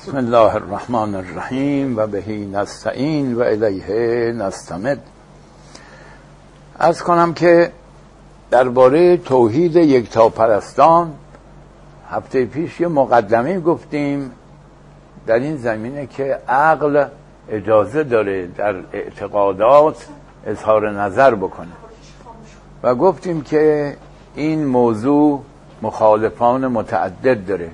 بسم الله الرحمن الرحیم و بهی نستعین و الیه نستمد. از کنم که درباره توحید یکتاپرستان هفته پیش یه مقدمه گفتیم در این زمینه که عقل اجازه داره در اعتقادات اظهار نظر بکنه. و گفتیم که این موضوع مخالفان متعدد داره.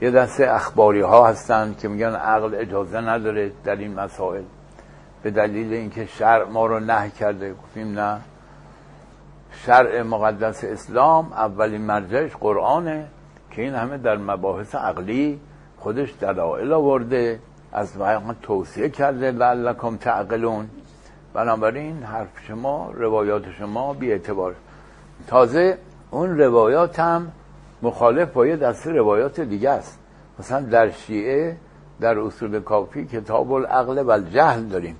یه دسته اخباری ها هستند که میگن عقل اجازه نداره در این مسائل. به دلیل اینکه شرع ما رو نه کرده گفتیم نه. شرع مقدس اسلام اولین مرجعش قرآنه که این همه در مباحث عقلی خودش دلائل آورده از واقع توصیه کرده لعلکم تعقلون. بنابراین حرف شما روایات شما بی اعتبار تازه اون روایات هم مخالف با یه دسته روایات دیگه است. مثلا در شیعه در اصول کافی کتاب العقل و الجهل داریم.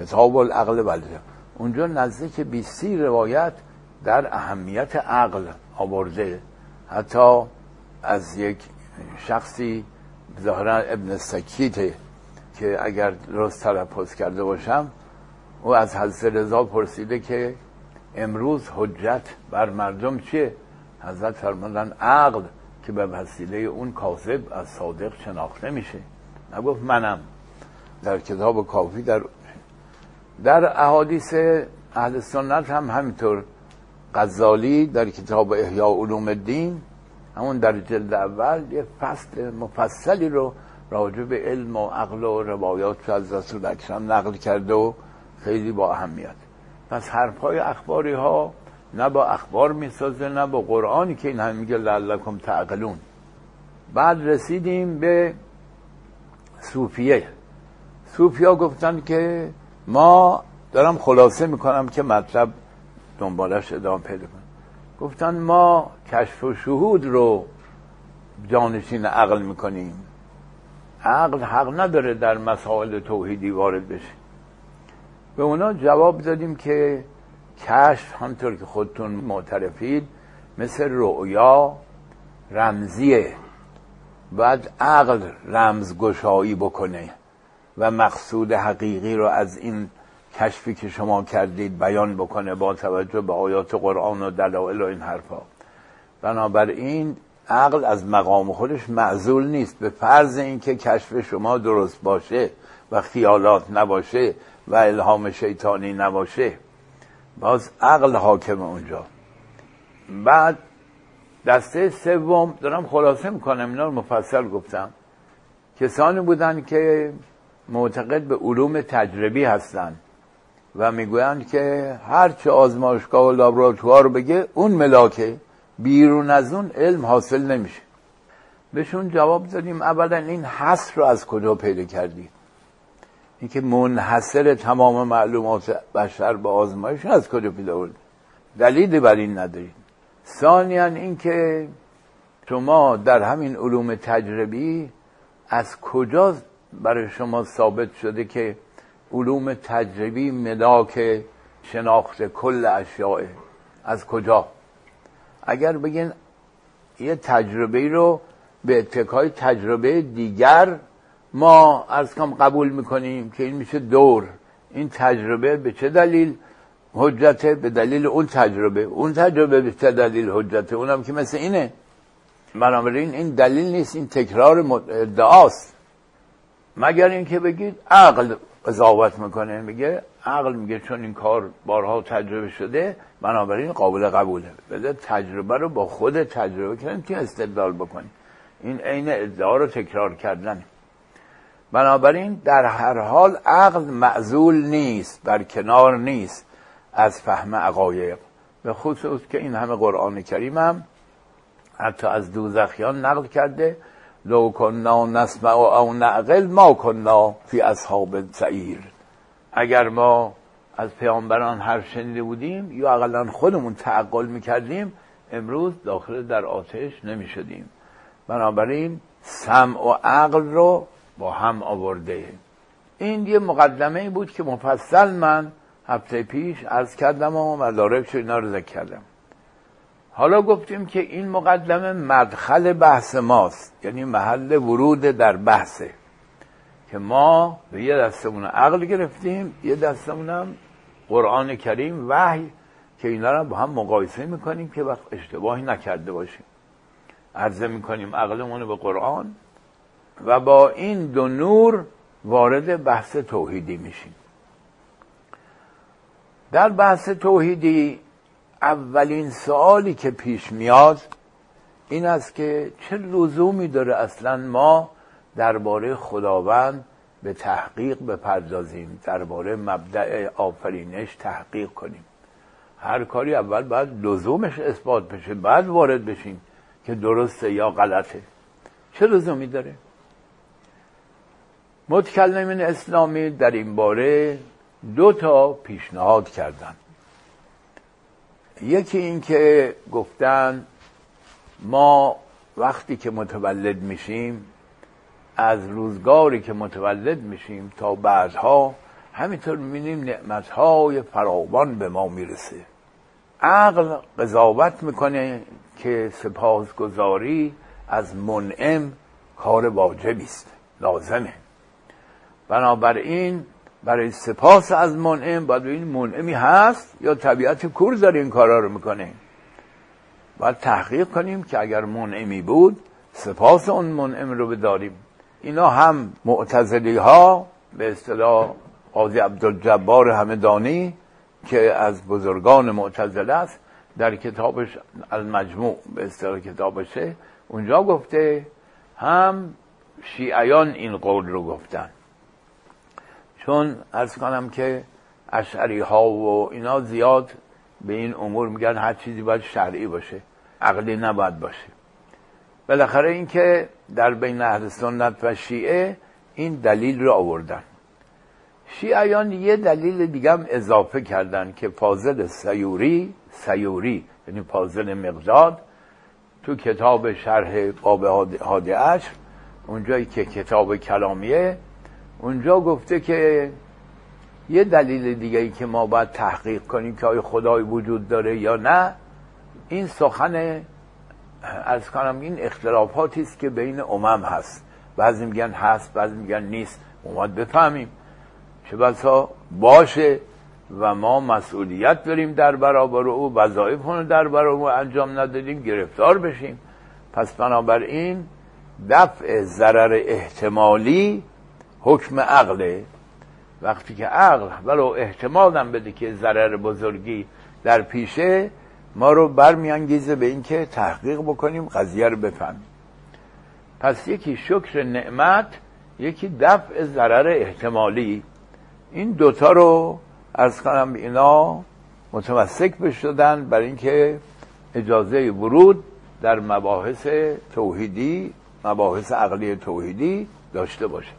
کتاب العقل و الجهل اونجا نزدیک 20 روایت در اهمیت عقل آورده. حتی از یک شخصی ظاهرا ابن سکیته که اگر درست تلفظ کرده باشم او از حضرت رضا پرسیده که امروز حجت بر مردم چیه؟ حضرت فرمودن عقل که به وسیله اون کاذب از صادق شناخته میشه. نگفت منم. در کتاب کافی در در احادیث اهل سنت هم همینطور. غزالی در کتاب احیاء علوم الدین همون در جلد اول یه فصل مفصلی رو راجع به علم و عقل و روایات از رسول اکرم نقل کرده و خیلی با اهمیت. پس حرفهای اخباری ها نه با اخبار می‌سازه نه با قرآنی که این هم میگه لعلکم تعقلون. بعد رسیدیم به صوفیه. صوفیا گفتن که ما دارم خلاصه می‌کنم که مطلب دنبالش ادامه پیدا کنم. گفتن ما کشف و شهود رو جانشین عقل می‌کنیم. عقل حق نداره در مسائل توحیدی وارد بشه. به اونا جواب دادیم که کشف همطور که خودتون معترفید مثل رؤیا رمزیه باید عقل رمزگشایی بکنه و مقصود حقیقی رو از این کشفی که شما کردید بیان بکنه با توجه به آیات قرآن و دلائل و این حرفا. بنابراین عقل از مقام خودش معزول نیست. به فرض اینکه کشف شما درست باشه و خیالات نباشه و الهام شیطانی نباشه. باز عقل حاکم اونجا. بعد دسته سوم دارم خلاصه می‌کنم اینا رو مفصل گفتم. کسانی بودن که معتقد به علوم تجربی هستند و می‌گویند که هر چه آزمایشگاه و لابراتوار بگه اون ملاکه بیرون از اون علم حاصل نمیشه. بهشون جواب دادیم اولا این حس رو از کجا پیدا کردی؟ اینکه منحصر تمام معلومات بشر به آزمایش از کجا پیدا بود دلیلی بر این ندارید ثانیا اینکه شما در همین علوم تجربی از کجا برای شما ثابت شده که علوم تجربی ملاک شناخت کل اشیاء از کجا؟ اگر بگین یه تجربه رو به اتکای تجربه دیگر ما از کم قبول می‌کنیم که این میشه دور. این تجربه به چه دلیل حجته؟ به دلیل اون تجربه. اون تجربه به چه دلیل حجته؟ اونم که مثل اینه. بنابراین این دلیل نیست این تکرار ادعاست. مگر اینکه بگید عقل قضاوت می‌کنه؟ میگه عقل میگه چون این کار بارها تجربه شده بنابراین قابل قبوله. بده تجربه رو با خود تجربه کردن که استدلال بکنی این عین ادعا رو تکرار کردن. بنابراین در هر حال عقل معزول نیست بر کنار نیست از فهم عقایق به خصوص که این همه قرآن کریم هم حتی از دوزخیان نقل کرده لو کننا نسمع او نعقل ما کننا فی اصحاب سعیر. اگر ما از پیامبران حرف شنیده بودیم یا اقلا خودمون تعقل می‌کردیم امروز داخل در آتش نمی‌شدیم. بنابراین سمع و عقل رو با هم آورده. این یه مقدمه بود که مفصل من هفته پیش از کردم و مدارکش اینا رو ذکر کردم. حالا گفتیم که این مقدمه مدخل بحث ماست یعنی محل ورود در بحثه که ما به یه دستمون عقل گرفتیم یه دستمون هم قرآن کریم وحی که اینا رو با هم مقایسه می‌کنیم که وقت اشتباهی نکرده باشیم. عرضه می‌کنیم عقلمون به قرآن و با این دو نور وارد بحث توحیدی میشیم. در بحث توحیدی اولین سوالی که پیش میاد این است که چه لزومی داره اصلا ما درباره خداوند به تحقیق بپردازیم درباره مبدع آفرینش تحقیق کنیم. هر کاری اول باید لزومش اثبات بشه بعد وارد بشیم که درسته یا غلطه. چه لزومی داره؟ متکلمین اسلامی در این باره دو تا پیشنهاد کردن یکی این که گفتن ما وقتی که متولد میشیم از روزگاری که متولد میشیم تا بعدها همینطور می‌بینیم نعمتهای فراوان به ما می‌رسه. عقل قضاوت می‌کنه که سپاسگزاری از منعم کار واجبی است. لازمه. بنابراین برای سپاس از منعم باید این منعمی هست یا طبیعت کور داره این کارا رو می‌کنه. باید تحقیق کنیم که اگر منعمی بود سپاس اون منعم رو بداریم. اینا هم معتزلی ها به اصطلاح قاضی عبدالجبار همدانی که از بزرگان معتزله است در کتابش المجموع به اصطلاح کتابشه اونجا گفته هم شیعیان این قول رو گفتن. چون ارز کنم که اشعری ها و اینا زیاد به این امور میگن هر چیزی باید شرعی باشه عقلی نباید باشه. بالاخره اینکه در بین اهل سنت و شیعه این دلیل رو آوردن. شیعیان یه دلیل دیگه هم اضافه کردن که فاضل سیوری سیوری یعنی فاضل مقداد تو کتاب شرح باب هادی اونجایی که کتاب کلامیه اونجا گفته که یه دلیل دیگه ای که ما باید تحقیق کنیم که آیا خدای وجود داره یا نه این سخن از کنم این اختلافاتی است که بین امم هست. بعضی میگن هست بعضی میگن نیست. اومد بفهمیم. چه بسا باشه و ما مسئولیت داریم در برابر او وظایف رو در برابر او انجام ندادیم گرفتار بشیم. پس بنابراین دفع ضرر احتمالی حکم عقله. وقتی که عقل ولو احتمال هم بده که ضرر بزرگی در پیشه ما رو برمیانگیزه به اینکه تحقیق بکنیم قضیه رو بفهمیم. پس یکی شکر نعمت یکی دفع ضرر احتمالی. این دوتا رو از کنم اینا متمسک بشدن برای اینکه اجازه ورود در مباحث توحیدی مباحث عقلی توحیدی داشته باشه.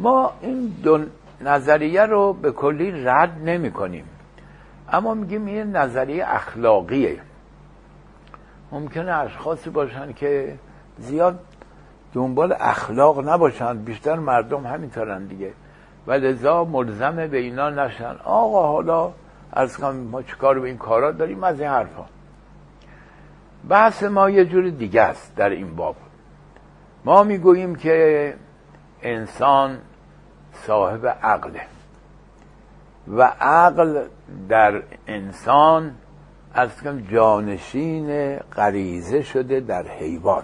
ما این دو نظریه رو به کلی رد نمی کنیم. اما میگیم این نظریه اخلاقیه. ممکنه اشخاصی باشن که زیاد دنبال اخلاق نباشن بیشتر مردم همینطورن دیگه. و لذا ملزم به اینا نشن. آقا حالا از کنم ما چیکار به این کارا داریم؟ از این حرفا. بحث ما یه جور دیگه است در این باب. ما می‌گوییم که انسان صاحب عقله و عقل در انسان از جانشین غریزه شده در حیوان.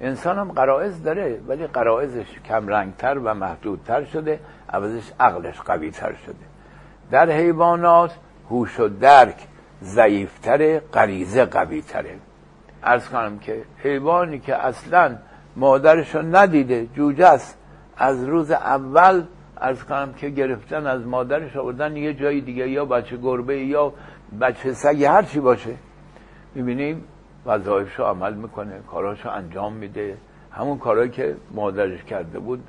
انسان هم قرائز داره ولی قرائزش کمرنگتر و محدودتر شده عوضش عقلش قویتر شده. در حیوانات هوش و درک ضعیفتره غریزه قویتره. ارز کنم که حیوانی که اصلا مادرشو ندیده جوجه است. از روز اول از کنم که گرفتن از مادرش آوردن یه جایی دیگه یا بچه گربه یا بچه سگ هر چی باشه. می‌بینیم وظایفشو عمل می‌کنه کاراشو انجام میده. همون کارهایی که مادرش کرده بود.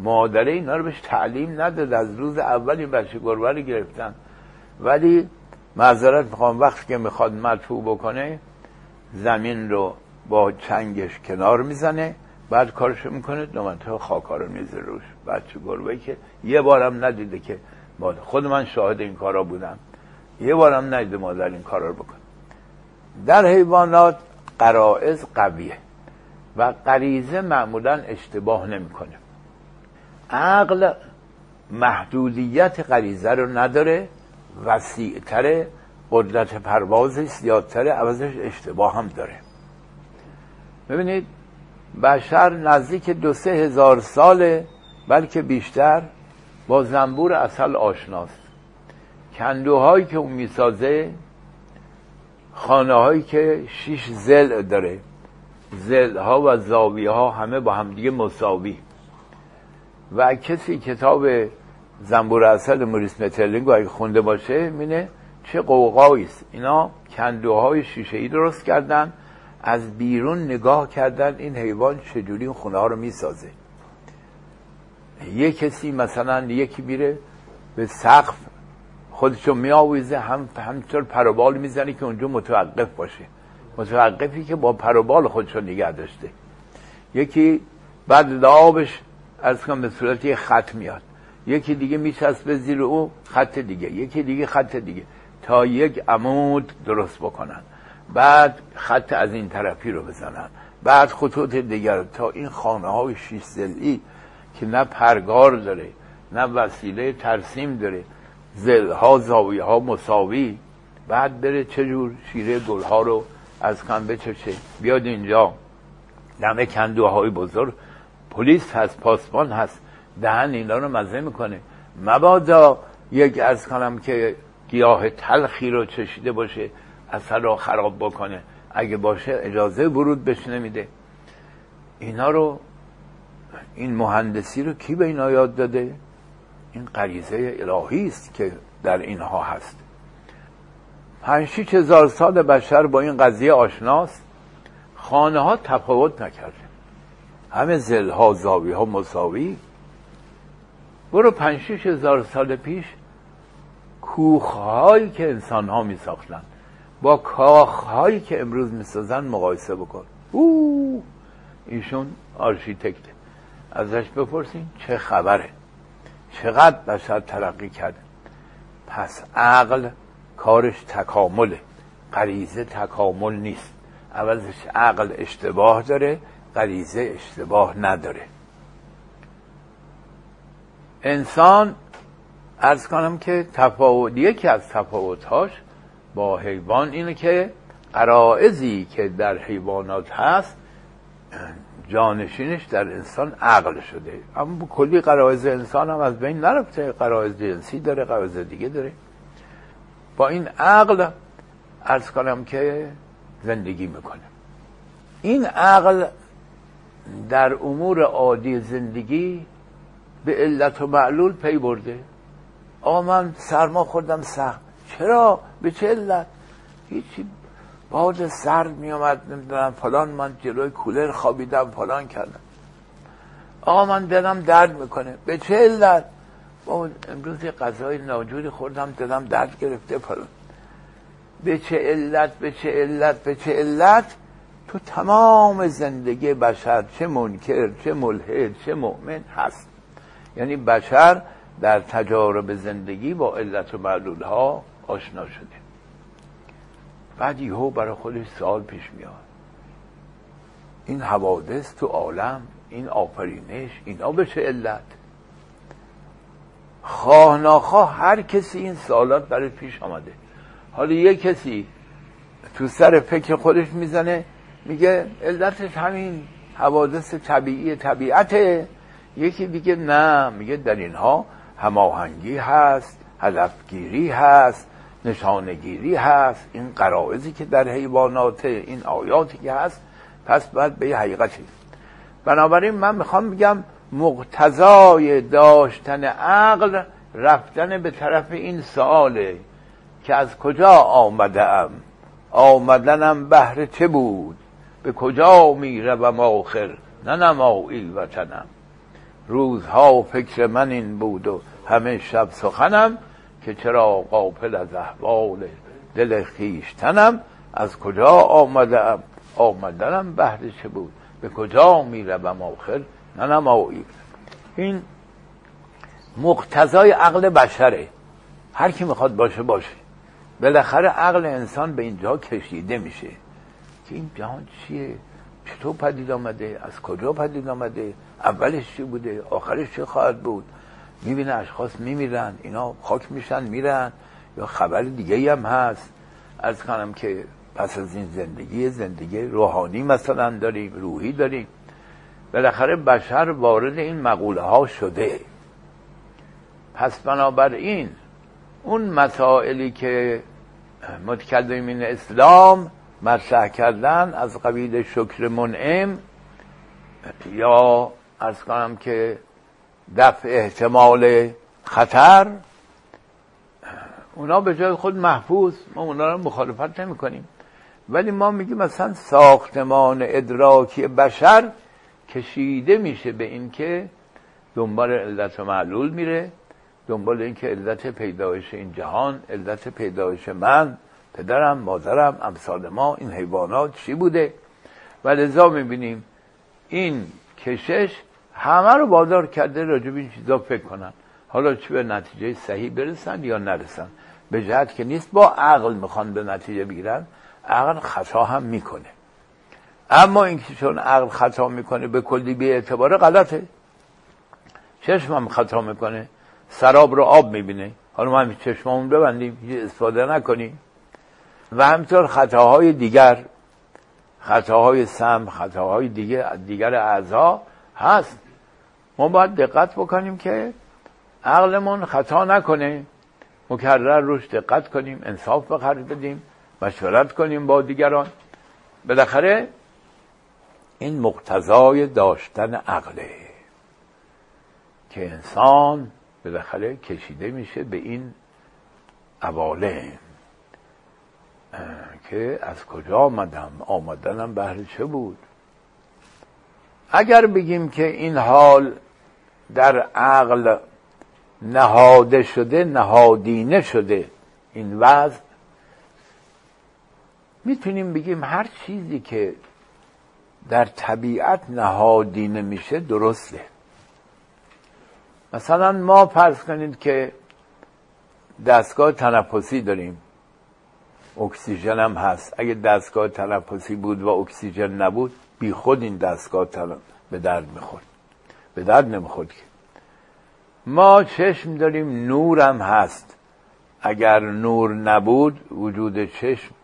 مادره اینا رو بهش تعلیم نداد. از روز اول این بچه گربه رو گرفتن. ولی معذرت می‌خوام وقتی که می‌خواد مدفوع بکنه زمین رو با چنگش کنار می‌زنه. بعد کارش می‌کنه دو خاکا رو میزه روش. بچه گربه که یه بارم ندیده که خود من شاهد این کارا بودم. یه بارم ندیده مادر این کار رو بکن در حیوانات قرائز قویه و غریزه معمولا اشتباه نمی‌کنه. عقل محدودیت غریزه رو نداره وسیعتره قدرت پروازش زیادتره عوضش اشتباه هم داره. ببینید بشر نزدیک دو سه هزار ساله بلکه بیشتر با زنبور اصل آشناست. کندوهایی که اون می‌سازه خانه هایی که شیش زل داره. زل ها و زاویه ها همه با همدیگه مساوی. و کسی کتاب زنبور اصل موریس مترلینگ اگه خونده باشه مینه چه قوقایی است اینا کندوهای شیشه ای درست کردن. از بیرون نگاه کردن این حیوان چجوری اون خونه ها رو می‌سازه. یه کسی مثلا یکی میره به سقف خودشو میآویزه هم همینطور پروبال می‌زنه که اونجا متوقف باشه. متوقفی که با پروبال خودشو نگه داشته. یکی بعد آبش از کنم به صورت یه خط میاد. یکی دیگه میچسبه زیر او خط دیگه. یکی دیگه خط دیگه. تا یک عمود درست بکنن. بعد خط از این طرفی رو بزنن بعد خطوط دیگر تا این خانه های شیش زلی که نه پرگار داره نه وسیله ترسیم داره. زلها زاویه ها مساوی. بعد بره چجور شیره گل ها رو از کم بچشه بیاد اینجا. دم کندوهای بزرگ. پلیس هست پاسبان هست. دهن اینا رو مزه می‌کنه. مبادا یک از کنم که گیاه تلخی رو چشیده باشه. اثر رو خراب بکنه. اگه باشه اجازه ورود بهش نمیده اینا رو این مهندسی رو کی به اینا یاد داده؟ این غریزه الهی است که در اینها هست. پنج هزار سال بشر با این قضیه آشناست. خانه ها تفاوت نکرده. همه زلها زاوی ها مساوی. برو پنج هزار سال پیش کوخهایی که انسان ها می ساختن با کاخهایی که امروز می سازن مقایسه بکن. او ایشون آرشیتکته ازش بپرسین چه خبره. چقدر بشر ترقی کرده. پس عقل کارش تکامله. غریزه تکامل نیست. عوضش عقل اشتباه داره غریزه اشتباه نداره. انسان ارز کنم که تفاوت یکی از تفاوتهاش با حیوان اینه که قرائزی که در حیوانات هست جانشینش در انسان عقل شده. اما کلی قرائز انسان هم از بین نرفته. قرائز جنسی داره قرائز دیگه داره. با این عقل ارز کنم که زندگی می‌کنه. این عقل در امور عادی زندگی به علت و معلول پی برده. آقا من سرما خوردم سخت. چرا؟ به چه علت؟ هیچی. باد سرد می آمد نمی‌دونم فلان من جلوی کولر خوابیدم فلان کردم. آقا من دلم درد می‌کنه. به چه علت؟ امروز غذای ناجوری خوردم دلم درد گرفته فلان. به چه علت؟ به چه علت؟ به چه علت؟ تو تمام زندگی بشر چه منکر چه ملحد چه مؤمن هست. یعنی بشر در تجارب زندگی با علت و معلول ها آشنا شده. بعد یهو برای خودش سوال پیش میاد. این حوادث تو عالم این آفرینش اینا به چه علت؟ خواه ناخواه هر کسی این سوالات برای پیش آمده. حالا یه کسی تو سر فکر خودش می‌زنه میگه علتش همین حوادث طبیعی طبیعته. یکی دیگه نه میگه در اینها هماهنگی هست هدفگیری هست نشانگیری هست این قرائزی که در حیوانات این آیاتی که هست پس باید به یه حقیقتی بنابراین من می‌خوام بگم مقتضای داشتن عقل رفتن به طرف این سواله که از کجا آمده ام آمدنم بهر چه بود؟ به کجا می‌روم آخر؟ نه نمایی وطنم روزها فکر من این بود و همه شب سخنم که چرا قافل از احوال دل خیشتنم از کجا آمدم؟ آمدنم بهر چه بود؟ به کجا می‌روم آخر؟ نه نمایی. این مقتضای عقل بشره. هر کی می‌خواد باشه باشه. بالاخره عقل انسان به اینجا کشیده میشه. که این جهان چیه؟ چطور پدید آمده؟ از کجا پدید آمده؟ اولش چی بوده؟ آخرش چه خواهد بود؟ می‌بینه اشخاص میمیرن اینا خاک میشن میرن. یا خبر دیگه هم هست. از کنم که پس از این زندگی زندگی روحانی مثلا داریم روحی داریم. بالاخره بشر وارد این مقوله ها شده. پس بنابراین اون مسائلی که متکلمین اسلام مطرح کردن از قبیل شکر منعم یا از کنم که دفع احتمال خطر اونا به جای خود محفوظ ما اونا رو مخالفت نمی کنیم. ولی ما میگیم مثلا ساختمان ادراکی بشر کشیده میشه به اینکه دنبال علت و معلول میره دنبال اینکه علت پیدایش این جهان علت پیدایش من پدرم مادرم امثال ما این حیوانات چی بوده؟ و لذا می‌بینیم این کشش همه رو بادار کرده راجب این چیزا فکر کنن. حالا چه به نتیجه صحیح برسن یا نرسن؟ به جهت که نیست با عقل می‌خوان به نتیجه بگیرن عقل خطا هم می‌کنه. اما اینکه چون عقل خطا می‌کنه به کلی بی اعتباره غلطه. چشم هم خطا می‌کنه سراب رو آب می‌بینه. حالا ما همین چشممون ببندیم هیچ استفاده نکنیم. و همینطور خطاهای دیگر خطاهای سم خطاهای دیگه دیگر اعضا هست. ما باید دقت بکنیم که عقلمون خطا نکنه. مکرر روش دقت کنیم انصاف به بدیم مشورت کنیم با دیگران. بالاخره این مقتضای داشتن عقله که انسان بالاخره کشیده میشه به این عوالم که از کجا آمدم؟ آمدنم بهر چه بود؟ اگر بگیم که این حال در عقل نهاده شده نهادینه شده این وضع می‌تونیم بگیم هر چیزی که در طبیعت نهادینه میشه درسته. مثلا ما فرض کنید که دستگاه تنفسی داریم. اکسیژن هم هست. اگه دستگاه تنفسی بود و اکسیژن نبود بی خود این دستگاه به درد می‌خورد. به درد نمی‌خورد که. ما چشم داریم نورم هست. اگر نور نبود وجود چشم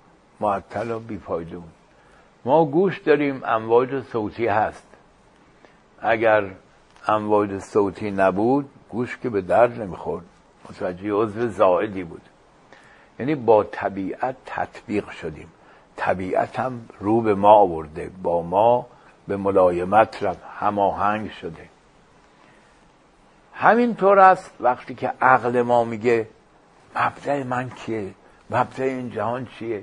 معطل و بیفایده بود. ما گوش داریم امواج صوتی هست. اگر امواج صوتی نبود گوش که به درد نمی‌خورد. متوجه عضو زائدی بود. یعنی با طبیعت تطبیق شدیم. طبیعت هم رو به ما آورده با ما به ملایمت هماهنگ شده. همینطور است وقتی که عقل ما میگه مبدع من کیه؟ مبدع این جهان چیه؟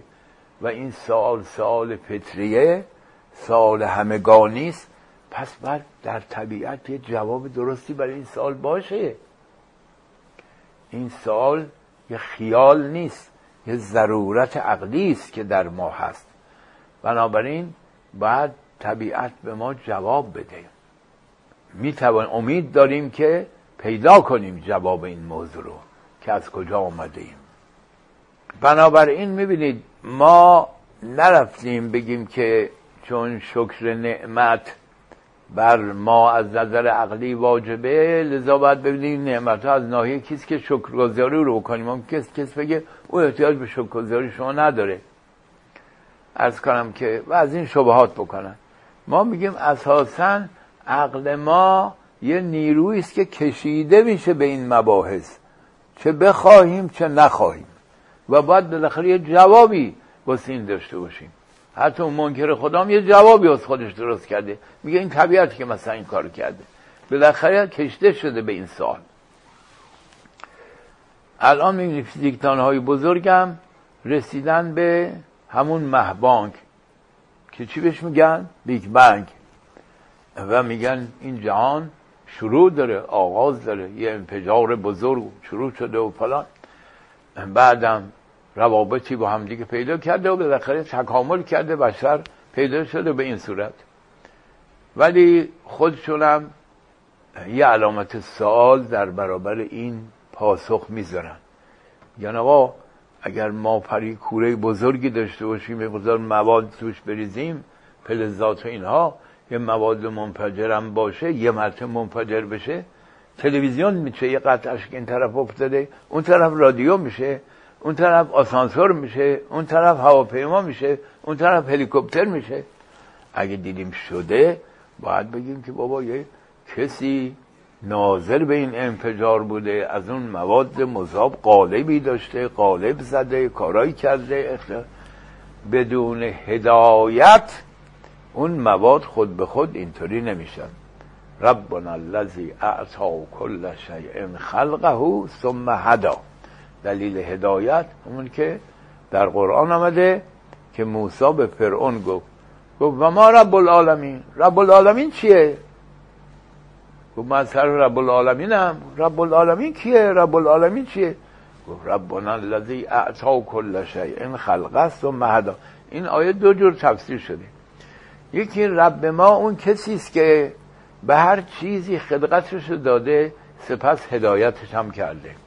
و این سال سال فطریه سال همگانی است. پس بر در طبیعت یه جواب درستی برای این سال باشه. این سال یه خیال نیست یه ضرورت عقلی است که در ما هست. بنابراین باید طبیعت به ما جواب بده. می توان امید داریم که پیدا کنیم جواب این موضوع رو که از کجا آمده ایم بنابراین می‌بینید ما نرفتیم بگیم که چون شکر نعمت بر ما از نظر عقلی واجبه لذا باید ببینیم نعمت ها از ناحیه کسی که شکرگزاری رو بکنیم. اون کس کس بگه او احتیاج به شکرگزاری شما نداره. ارز کنم که و از این شبهات بکنن. ما میگیم اساسا عقل ما یه نیرویی است که کشیده میشه به این مباحث. چه بخواهیم چه نخواهیم. و باید بالاخره یه جوابی واسه داشته باشیم. حتی اون منکر خدا یه جوابی از خودش درست کرده. میگه این طبیعتی که مثلا این کار کرده. بالاخره کشته شده به این سال الان می‌بینی فیزیکدان های بزرگم رسیدن به همون مهبانک که چی بهش میگن؟ بیگ بنگ و میگن این جهان شروع داره آغاز داره. یه انفجار بزرگ شروع شده و فلان. بعدم روابطی با هم دیگه پیدا کرده و بالاخره تکامل کرده بشر پیدا شده به این صورت. ولی خودشونم یه علامت سوال در برابر این پاسخ می‌ذارن. یعنی آقا اگر ما پری کوره بزرگی داشته باشیم یه مقدار مواد توش بریزیم فلزات و اینها یه مواد منفجرم باشه یه مرتبه منفجر بشه تلویزیون میشه یه قطعش که این طرف افتاده اون طرف رادیو میشه. اون طرف آسانسور میشه اون طرف هواپیما میشه اون طرف هلیکوپتر میشه. اگه دیدیم شده باید بگیم که بابا یه کسی ناظر به این انفجار بوده از اون مواد مذاب قالبی داشته قالب زده کارایی کرده بدون هدایت اون مواد خود به خود اینطوری نمیشن. ربنا الذی اعطا کل شیء خلقه ثم هدا. دلیل هدایت اون که در قرآن آمده که موسی به فرعون گفت گفت و ما رب العالمین. رب العالمین چیه؟ گفت من سر رب العالمینم. رب العالمین کیه؟ رب العالمین چیه؟ گفت ربنا الذی اعطا کل شیء خلقه ثم هدا این آیه دو جور تفسیر شده. یکی رب ما اون کسی است که به هر چیزی خدقتش داده سپس هدایتش هم کرده.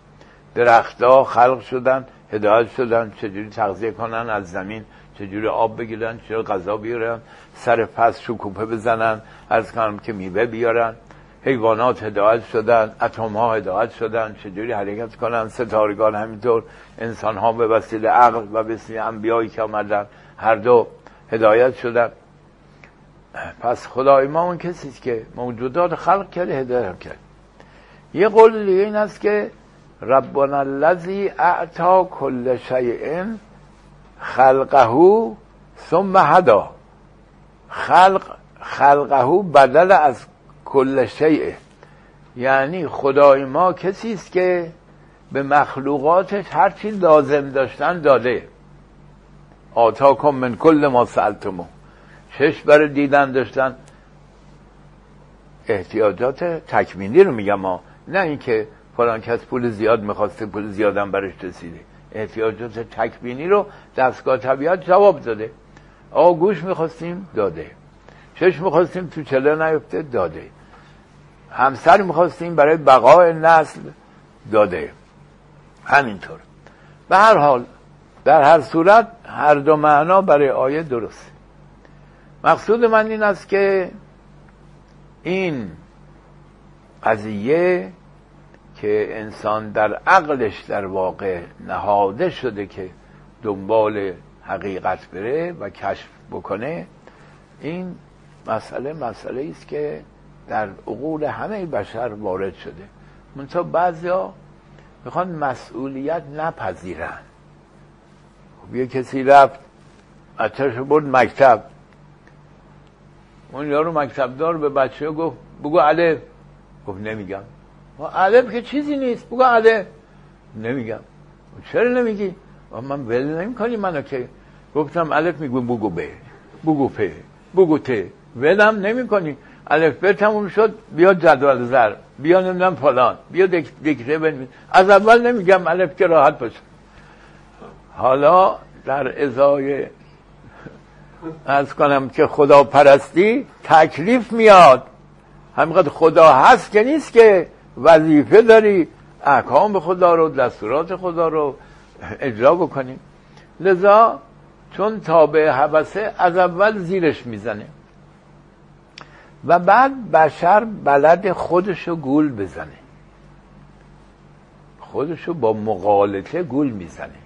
درختها خلق شدن هدایت شدن چجوری تغذیه کنن از زمین چجوری آب بگیرن چجوری غذا بیارن سر پس شکوفه بزنن از کنم که میوه بیارن. حیوانات هدایت شدن اتم ها هدایت شدن چجوری حرکت کنن ستارگان همینطور انسان ها به وسیله عقل و وسیله انبیایی که آمدن هر دو هدایت شدن. پس خدای ما اون کسی که موجودات خلق کرده هدایت کرد. یه قول دیگه این است که ربنا الذی اعطا کل شیء خلقه ثم هدا. خلق خلقه بدل از کل شیء یعنی خدای ما کسی است که به مخلوقاتش هر چی لازم داشتن داده. آتاکم من کل ما سألتمو. چشم برای دیدن داشتن. احتیاجات تکمینی رو میگم ما. نه اینکه فلان کس پول زیاد می‌خواسته پول زیادم برش رسیده. احتیاجات تکبینی رو دستگاه طبیعت جواب داده. آقا گوش می‌خواستیم؟ داده. چشم می‌خواستیم؟ تو چله نیفته داده. همسر می‌خواستیم؟ برای بقای نسل؟ داده. همینطور. به هر حال در هر صورت هر دو معنا برای آیه درسته. مقصود من این است که این قضیه که انسان در عقلش در واقع نهاده شده که دنبال حقیقت بره و کشف بکنه این مسئله مسئله است که در عقول همه بشر وارد شده. منتها بعضیا می‌خوان مسئولیت نپذیرن. خب یه کسی رفت بچهش برد مکتب. اون یارو مکتبدار به بچه گفت بگو الف گفت نمیگم. الف که چیزی نیست. بگو الف نمیگم. چرا نمیگی؟ من ول نمی کنی منو که گفتم الف میگو بگو به بگو په بگو ته ولم نمی کنی الف به تموم شد بیا جدول زر بیا نمی‌دونم فلان. بیا دکره بنویس. از اول نمیگم الف که راحت باشه. حالا در ازای از کنم که خدا پرستی تکلیف میاد. همینقدر خدا هست که نیست که وظیفه داری احکام خدا رو دستورات خدا رو اجرا بکنیم لذا چون تابع حوثه از اول زیرش می‌زنه. و بعد بشر بلد خودشو گول بزنه. خودشو با مقالطه گول می‌زنه.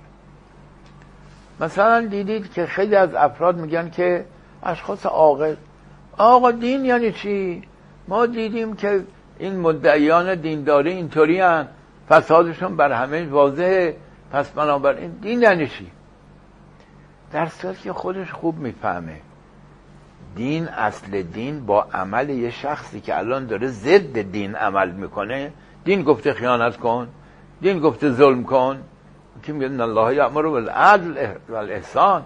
مثلا دیدید که خیلی از افراد میگن که اشخاص عاقل. آقا دین یعنی چی؟ ما دیدیم که این مدعیان دینداری اینطوری هن. فسادشون بر همه واضحه. پس بنابراین دین یعنی چی؟ در صورت که خودش خوب می‌فهمه. دین اصل دین با عمل یه شخصی که الان داره ضد دین عمل می‌کنه. دین گفته خیانت کن. دین گفته ظلم کن. که میگه؟ الله یعمر بالعدل و الاحسان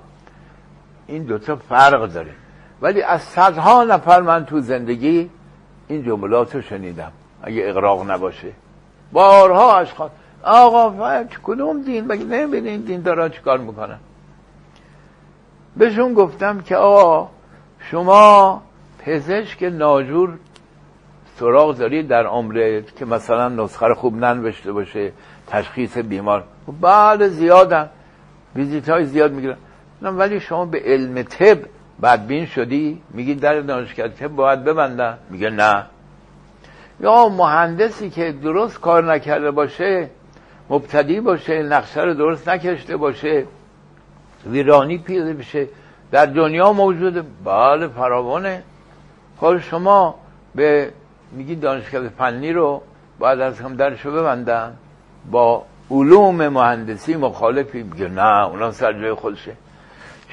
این دوتا فرق داره. ولی از صدها نفر من تو زندگی این جملات رو شنیدم اگه اقراق نباشه. بارها اشخاص آقا کدوم دین؟ بگه نمیدین دین دارا چیکار می‌کنن؟ بهشون گفتم که آقا شما پزشک ناجور سراغ دارید در عمرت که مثلا نسخه خوب ننوشته باشه تشخیص بیمار. بعد زیادن ویزیت های زیاد می‌گیرن. ولی شما به علم طب بدبین شدی؟ میگی در دانشگاه طب باید ببندن میگه نه. یا مهندسی که درست کار نکرده باشه مبتدی باشه نقشه رو درست نکشته باشه ویرانی پیده بشه در دنیا موجوده. بله فراوانه. خب شما به میگی دانشگاه فنی رو باید از هم درشو ببندن. با علوم مهندسی مخالفی. میگه نه اونا سر جای خودشه.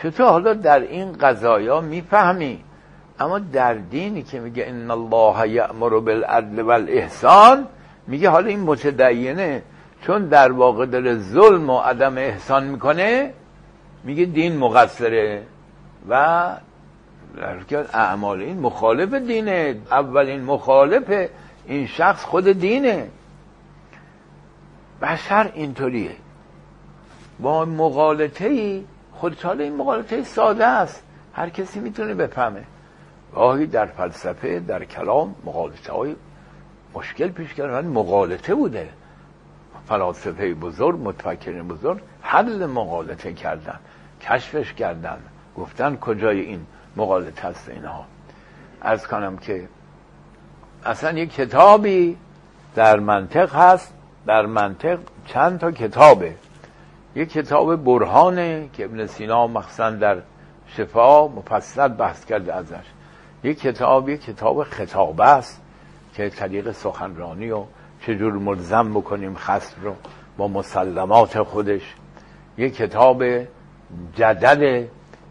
چطور حالا در این قضایا می‌فهمی؟ اما در دینی که میگه ان الله یأمر بالعدل والاحسان میگه حالا این متدینه چون در واقع داره ظلم و عدم احسان می‌کنه میگه دین مقصره و اعمال این مخالف دینه. اولین مخالف این شخص خود دینه. بشر اینطوریه. با مقالطه ای خود حالا این مقالطه ساده است. هر کسی می‌تونه بفهمه. گاهی در فلسفه در کلام مقالطه های مشکل پیش کردن مقالطه بوده. فلاسفه بزرگ متفکرین بزرگ حل مقالطه کردن کشفش کردن. گفتن کجای این مقالطه هست اینها. از کنم که اصلا یک کتابی در منطق هست در منطق چند تا کتابه. یک کتاب برهانه که ابن سینا مخصوصا در شفا مفصل بحث کرده ازش. یک کتاب یک کتاب خطابه است که طریق سخنرانی و چجور ملزم بکنیم خصم رو با مسلمات خودش. یک کتاب جدل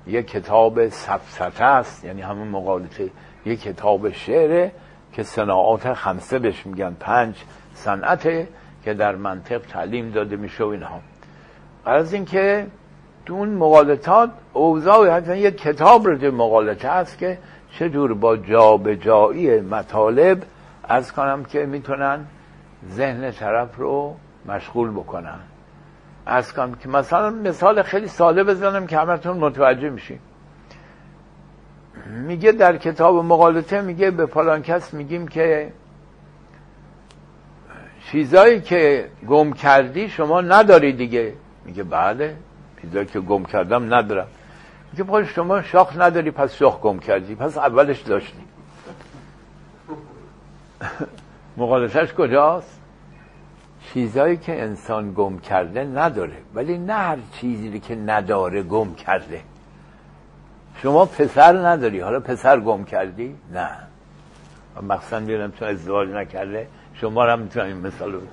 یک کتاب سفسته است یعنی همون مقالطه. یک کتاب شعره که صناعات خمسه بهش میگن پنج صنعته که در منطق تعلیم داده میشه و اینها. از اینکه تو اون مقالطات اوضاع حتی یک کتاب رو مقالطه است که چجور با جابجایی مطالب از کنم که می‌تونن ذهن طرف رو مشغول بکنن. از کنم که مثلا مثال خیلی ساده بزنم که همتون متوجه میشین. میگه در کتاب مقالطه میگه به فلان کس میگیم که چیزایی که گم کردی شما نداری دیگه. میگه بله چیزایی که گم کردم ندارم. میگه پس شما شاخ نداری پس شاخ گم کردی پس اولش داشتی. مقالطش کجاست؟ چیزایی که انسان گم کرده نداره ولی نه هر چیزی که نداره گم کرده. شما پسر نداری حالا پسر گم کردی؟ نه. مقصد بیارم چون ازدواج نکرده شما هم می‌تونم این مثال بدم.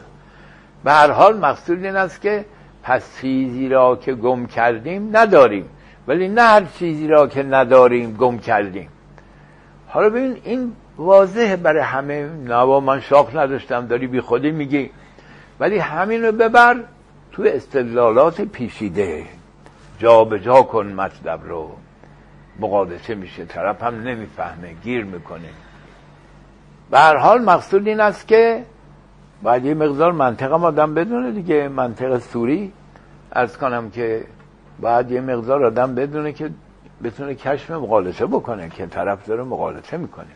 به هر حال مقصود این است که پس چیزی را که گم کردیم نداریم. ولی نه هر چیزی را که نداریم گم کردیم. حالا ببین این واضحه برای همه. نوا من شاخ نداشتم داری بی خودی میگی. ولی همین رو ببر تو استدلالات پیشیده. جا به جا کن مطلب رو. مقادسه میشه طرف هم نمی‌فهمه گیر می‌کنه. به حال مقصود این است که باید یه مقدار منطق آدم بدونه دیگه. منطق سوری ارز کنم که باید یه مقدار آدم بدونه که بتونه کشف مقالطه بکنه که طرف داره مقالطه می‌کنه.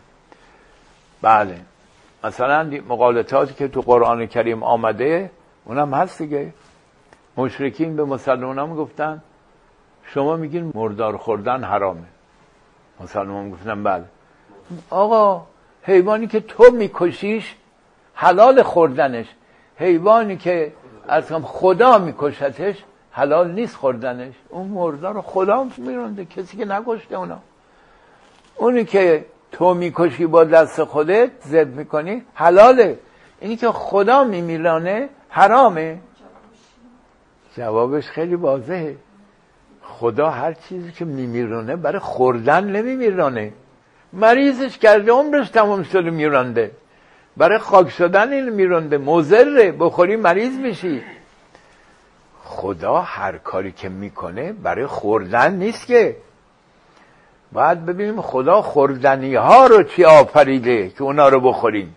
بله. مثلا مقالطاتی که تو قرآن کریم آمده اونم هست دیگه. مشرکین به مسلمان گفتن شما میگین مردار خوردن حرامه. مسلمان گفتن بله. آقا حیوانی که تو میکشیش حلال خوردنش. حیوانی که از خدا میکشتش حلال نیست خوردنش. اون مردار رو خدا میرونده. کسی که نکشته اونا. اونی که تو می‌کشی با دست خودت زد می‌کنی حلاله. اینی که خدا میمیرانه حرامه. جوابش خیلی واضحه. خدا هر چیزی که میمیرانه برای خوردن نمیمیرانه مریضش کرده عمرش تمام شده میرانده. برای خاک شدن این میرانده. مزره بخوری مریض میشی. خدا هر کاری که می‌کنه برای خوردن نیست که. باید ببینیم خدا خوردنی ها رو چی آفریده که اونا رو بخوریم.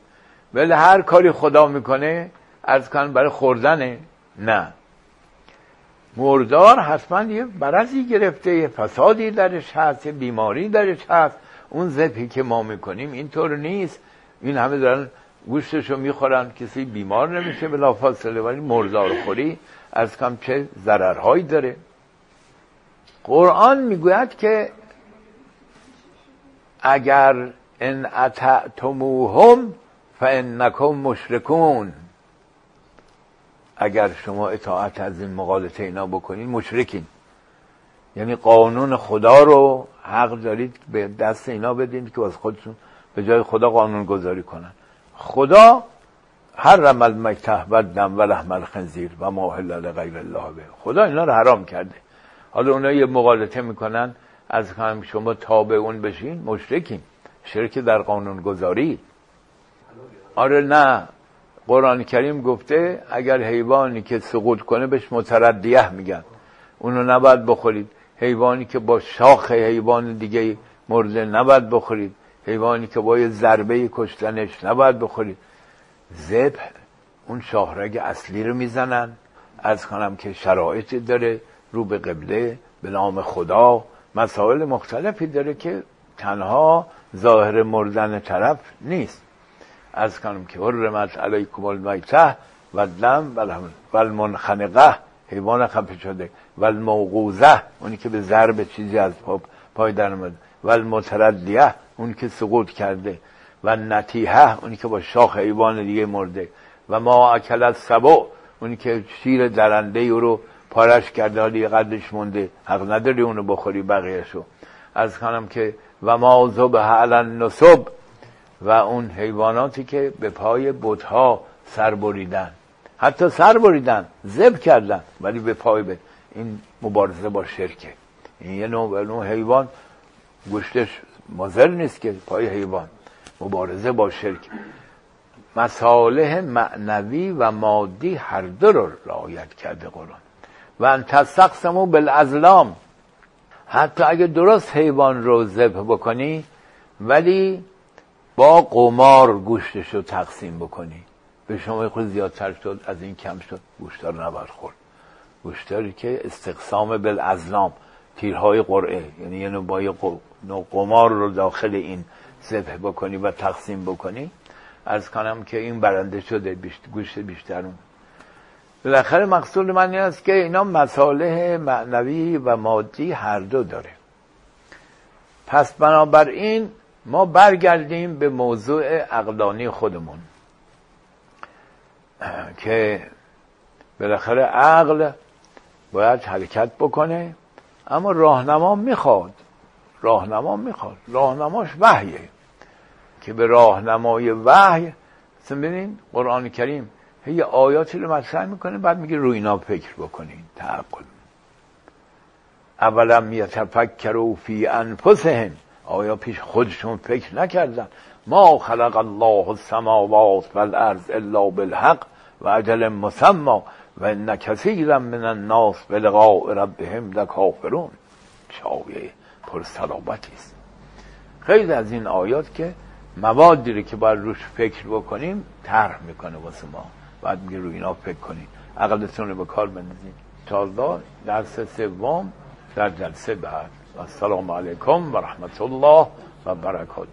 ولی هر کاری خدا می‌کنه از کن برای خوردنه. نه. مردار حتما یه برزی گرفته یه فسادی درش هست یه بیماری درش هست. اون زبی که ما می‌کنیم اینطور نیست. این همه دارن گوشتشو می‌خورن کسی بیمار نمیشه بلا فاصله ولی مردار خوری. از کم چه ضررهایی داره. قرآن می‌گوید که اگر ان اطعتموهم فانکم مشرکون. اگر شما اطاعت از این مقالطه اینا بکنید مشرکین. یعنی قانون خدا رو حق دارید به دست اینا بدین که از خودشون به جای خدا قانون گذاری کنن. خدا هر رمل مکته و دم و لحم الخنزیر و ما غیر الله به. خدا اینا رو حرام کرده. حالا اونا یه مقالطه می‌کنن از هم شما تابع اون بشین مشرکین. شرک در قانون گذاری. آره نه. قرآن کریم گفته اگر حیوانی که سقوط کنه بهش متردیه میگن. اونو نباید بخورید. حیوانی که با شاخ حیوان دیگه مرده نباید بخورید. حیوانی که با یه ضربه کشتنش نباید بخورید. زبح اون شاهرگ اصلی رو می‌زنن. از کنم که شرایطی داره رو به قبله به نام خدا. مسائل مختلفی داره که تنها ظاهر مردن طرف نیست. از کنم که حرمت علیکم المیته و دم و المنخنقه حیوان خفه شده. و الموقوزه اونی که به ضرب چیزی از پای در و المتردیه اونی که سقوط کرده. و نتیحه اونی که با شاخ حیوان دیگه مرده. و ما اکل از سبا اونی که شیر درنده او رو پارش کرده حالی قدش مونده. حق نداری اونو بخوری بقیهشو. از کنم که و ما زبه علن نصب و اون حیواناتی که به پای بتها سر بریدن. حتی سر بریدن زب کردن ولی به پای به. این مبارزه با شرکه. این یه نوع, نوع حیوان گوشتش مزر نیست که پای حیوان. مبارزه با شرک. مصالح معنوی و مادی هر دو رو رعایت کرده قرآن. و ان بالازلام. حتی اگه درست حیوان رو ذبح بکنی ولی با قمار گوشتش رو تقسیم بکنی. به شما خود زیادتر شد از این کم شد. گوشتار نباید خورد. گوشتاری که استقسام بالازلام تیرهای قرعه. یعنی یه نوع قمار رو داخل این ذبح بکنی و تقسیم بکنی. از کنم که این برنده شده بیشتر گوشت بیشترون بالاخره مقصود من این است که اینا مصالح معنوی و مادی هر دو داره. پس بنابراین ما برگردیم به موضوع اقلانی خودمون. که بالاخره عقل باید حرکت بکنه اما راهنما می‌خواد. راهنما می‌خواد. راهنماش وحیه. که به راهنمای وحی مثلا ببینین قرآن کریم یه آیاتی رو مطرح می‌کنه بعد میگه روی اینا فکر بکنین تعقل. اولم یتفکروا فی انفسهم. آیا پیش خودشون فکر نکردن؟ ما خلق الله السماوات والارض الا بالحق و اجل مسمى و ان من الناس بلقاء ربهم لکافرون. شایه پر است. خیلی از این آیات که موادی رو که باید روش فکر بکنیم طرح می‌کنه واسه ما. باید میگه روی اینا فکر کنیم. عقلتون رو به کار بندازیم. چالدا درس سوم در جلسه بعد. السلام علیکم و رحمت الله و برکاته.